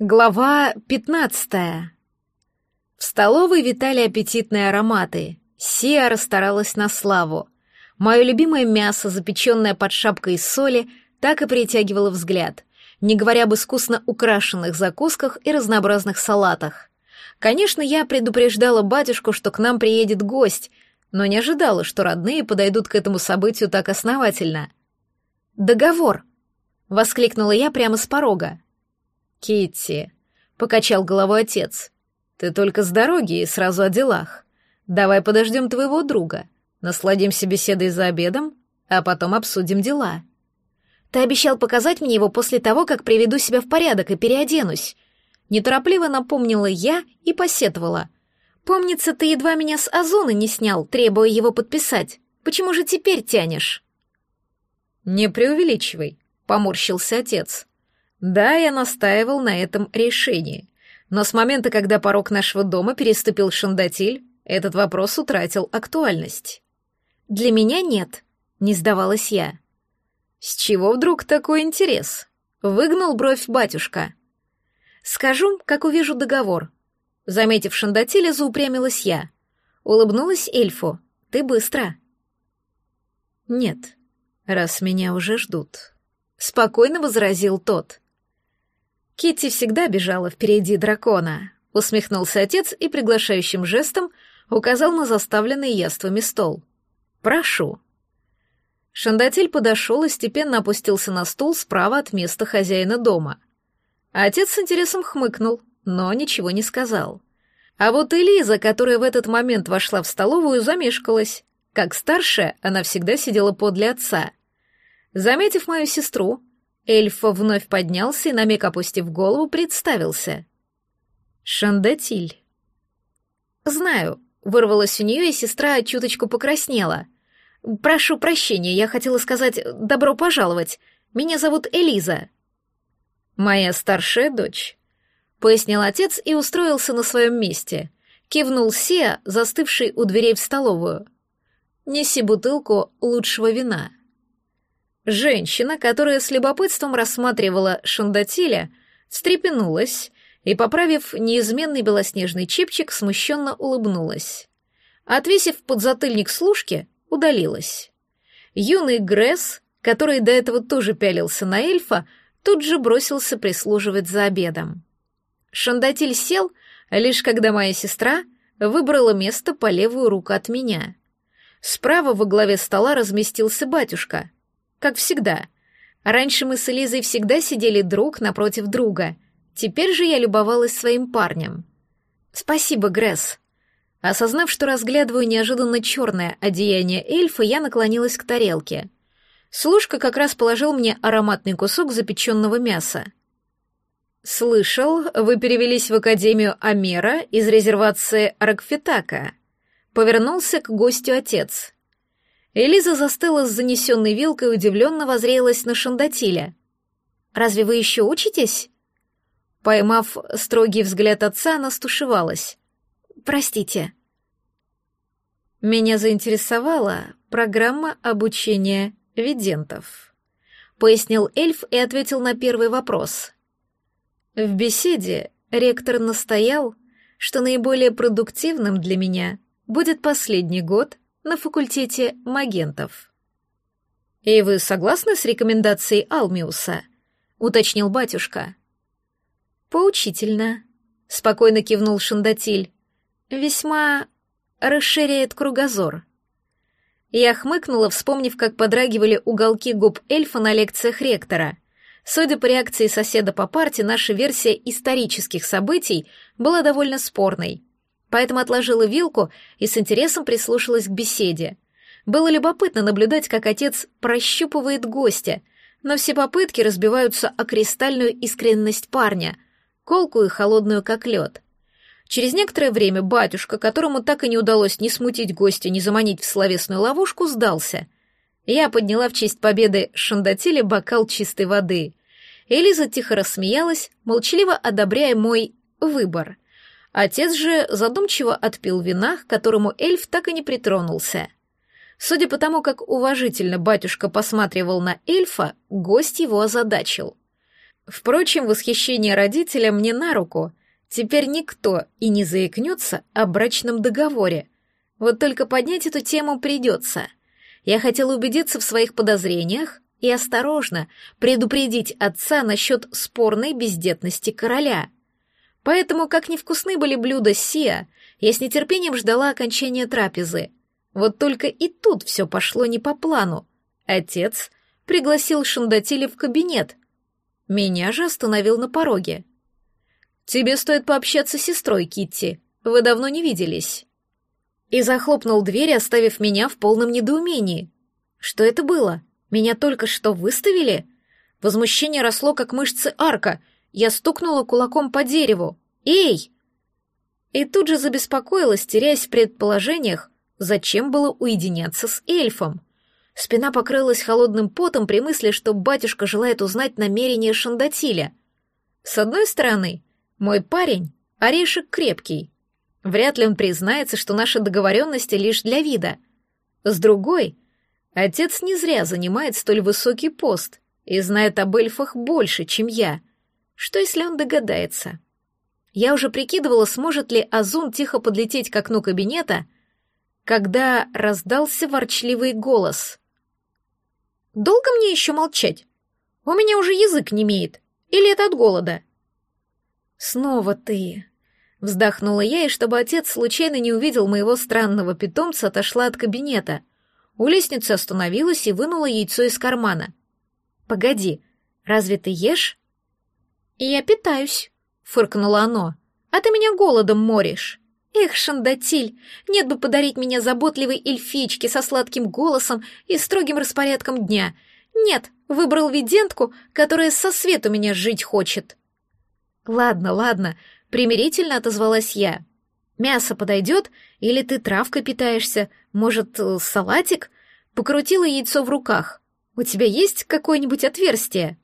Глава пятнадцатая. В столовой витали аппетитные ароматы. Сия расстаралась на славу. Мое любимое мясо, запеченное под шапкой из соли, так и притягивало взгляд, не говоря об искусно украшенных закусках и разнообразных салатах. Конечно, я предупреждала батюшку, что к нам приедет гость, но не ожидала, что родные подойдут к этому событию так основательно. «Договор!» — воскликнула я прямо с порога. Китти, покачал головой отец. Ты только с дороги и сразу о делах. Давай подождем твоего друга, насладимся беседой за обедом, а потом обсудим дела. Ты обещал показать мне его после того, как приведу себя в порядок и переоденусь. Неторопливо напомнила я и посетовала. Помнится, ты едва меня с Озона не снял, требуя его подписать. Почему же теперь тянешь? Не преувеличивай, поморщился отец. Да, я настаивал на этом решении. Но с момента, когда порог нашего дома переступил Шандатиль, этот вопрос утратил актуальность. Для меня нет, не сдавалась я. С чего вдруг такой интерес? Выгнал бровь батюшка. Скажу, как увижу договор. Заметив Шандатиля, заупрямилась я. Улыбнулась эльфу. Ты быстро. Нет, раз меня уже ждут. Спокойно возразил тот. Китти всегда бежала впереди дракона, усмехнулся отец и приглашающим жестом указал на заставленный яствами стол. Прошу. Шандатель подошел и степенно опустился на стул справа от места хозяина дома. Отец с интересом хмыкнул, но ничего не сказал. А вот Элиза, которая в этот момент вошла в столовую, замешкалась. Как старшая, она всегда сидела подле отца. Заметив мою сестру, Эльф вновь поднялся и, на миг опустив голову, представился. «Шандатиль». «Знаю», — вырвалась у нее, и сестра чуточку покраснела. «Прошу прощения, я хотела сказать «добро пожаловать». Меня зовут Элиза». «Моя старшая дочь», — пояснил отец и устроился на своем месте. Кивнул Сия, застывший у дверей в столовую. «Неси бутылку лучшего вина». Женщина, которая с любопытством рассматривала Шандатиля, встрепенулась и, поправив неизменный белоснежный чипчик, смущенно улыбнулась. Отвесив подзатыльник служки, удалилась. Юный Гресс, который до этого тоже пялился на эльфа, тут же бросился прислуживать за обедом. Шандатиль сел, лишь когда моя сестра выбрала место по левую руку от меня. Справа во главе стола разместился батюшка — как всегда. Раньше мы с Элизой всегда сидели друг напротив друга. Теперь же я любовалась своим парнем. Спасибо, Гресс. Осознав, что разглядываю неожиданно черное одеяние эльфа, я наклонилась к тарелке. Служка как раз положил мне ароматный кусок запеченного мяса. «Слышал, вы перевелись в Академию Амера из резервации Аркфитака», — повернулся к гостю отец. Элиза застыла с занесенной вилкой и удивленно возрелась на Шандатиля. «Разве вы еще учитесь?» Поймав строгий взгляд отца, она стушевалась. «Простите». «Меня заинтересовала программа обучения видентов», — пояснил эльф и ответил на первый вопрос. В беседе ректор настоял, что наиболее продуктивным для меня будет последний год — на факультете магентов. «И вы согласны с рекомендацией Алмиуса?» — уточнил батюшка. «Поучительно», — спокойно кивнул Шандатиль. «Весьма расширяет кругозор». Я хмыкнула, вспомнив, как подрагивали уголки губ эльфа на лекциях ректора. Судя по реакции соседа по парте, наша версия исторических событий была довольно спорной поэтому отложила вилку и с интересом прислушалась к беседе. Было любопытно наблюдать, как отец прощупывает гостя, но все попытки разбиваются о кристальную искренность парня, колкую и холодную, как лед. Через некоторое время батюшка, которому так и не удалось ни смутить гостя, ни заманить в словесную ловушку, сдался. Я подняла в честь победы Шандатиле бокал чистой воды. Элиза тихо рассмеялась, молчаливо одобряя мой выбор — Отец же задумчиво отпил вина, к которому эльф так и не притронулся. Судя по тому, как уважительно батюшка посматривал на эльфа, гость его озадачил. Впрочем, восхищение родителя мне на руку. Теперь никто и не заикнется о брачном договоре. Вот только поднять эту тему придется. Я хотела убедиться в своих подозрениях и осторожно предупредить отца насчет спорной бездетности короля. Поэтому, как невкусны были блюда Сия, я с нетерпением ждала окончания трапезы. Вот только и тут все пошло не по плану. Отец пригласил Шандатиля в кабинет. Меня же остановил на пороге. «Тебе стоит пообщаться с сестрой, Китти. Вы давно не виделись». И захлопнул дверь, оставив меня в полном недоумении. Что это было? Меня только что выставили? Возмущение росло, как мышцы арка. Я стукнула кулаком по дереву. «Эй!» И тут же забеспокоилась, теряясь в предположениях, зачем было уединяться с эльфом. Спина покрылась холодным потом при мысли, что батюшка желает узнать намерения Шандатиля. С одной стороны, мой парень — орешек крепкий. Вряд ли он признается, что наши договоренности лишь для вида. С другой, отец не зря занимает столь высокий пост и знает об эльфах больше, чем я. Что, если он догадается? Я уже прикидывала, сможет ли Азун тихо подлететь к окну кабинета, когда раздался ворчливый голос. Долго мне еще молчать? У меня уже язык не имеет. Или это от голода? Снова ты. Вздохнула я, и чтобы отец случайно не увидел моего странного питомца, отошла от кабинета. У лестницы остановилась и вынула яйцо из кармана. «Погоди, разве ты ешь?» «Я питаюсь», — фыркнуло оно. «А ты меня голодом моришь». Эх, Шандатиль, нет бы подарить меня заботливой эльфичке со сладким голосом и строгим распорядком дня. Нет, выбрал видентку, которая со свету меня жить хочет. Ладно, ладно, примирительно отозвалась я. Мясо подойдет, или ты травкой питаешься, может, э, салатик? Покрутила яйцо в руках. У тебя есть какое-нибудь отверстие?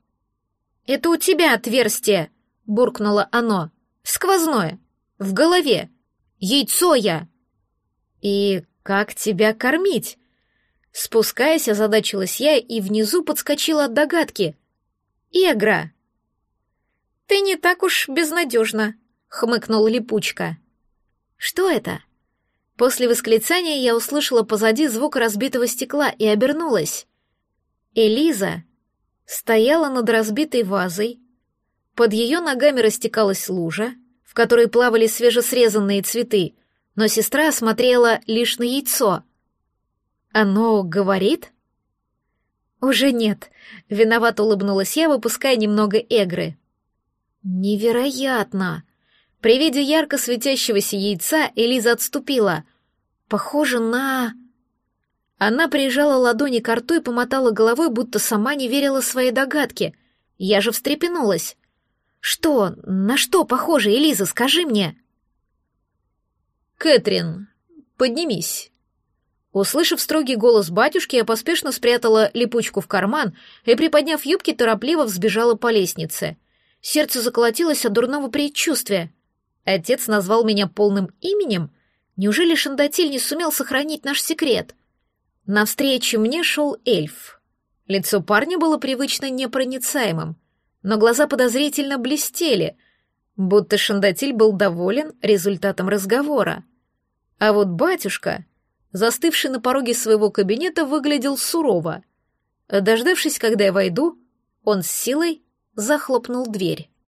Это у тебя отверстие, буркнуло оно. Сквозное. В голове. Яйцо я!» «И как тебя кормить?» Спускаясь, озадачилась я и внизу подскочила от догадки. «Игра!» «Ты не так уж безнадежна», — хмыкнул липучка. «Что это?» После восклицания я услышала позади звук разбитого стекла и обернулась. Элиза стояла над разбитой вазой, под ее ногами растекалась лужа, в которой плавали свежесрезанные цветы, но сестра смотрела лишь на яйцо. «Оно говорит?» «Уже нет», — виновато улыбнулась я, выпуская немного эгры. «Невероятно!» При виде ярко светящегося яйца Элиза отступила. «Похоже на...» Она прижала ладони к рту и помотала головой, будто сама не верила своей догадке. Я же встрепенулась. Что? На что похоже, Элиза, скажи мне?» «Кэтрин, поднимись». Услышав строгий голос батюшки, я поспешно спрятала липучку в карман и, приподняв юбки, торопливо взбежала по лестнице. Сердце заколотилось от дурного предчувствия. Отец назвал меня полным именем? Неужели Шандатиль не сумел сохранить наш секрет? Навстречу мне шел эльф. Лицо парня было привычно непроницаемым но глаза подозрительно блестели, будто Шандатиль был доволен результатом разговора. А вот батюшка, застывший на пороге своего кабинета, выглядел сурово. Дождавшись, когда я войду, он с силой захлопнул дверь.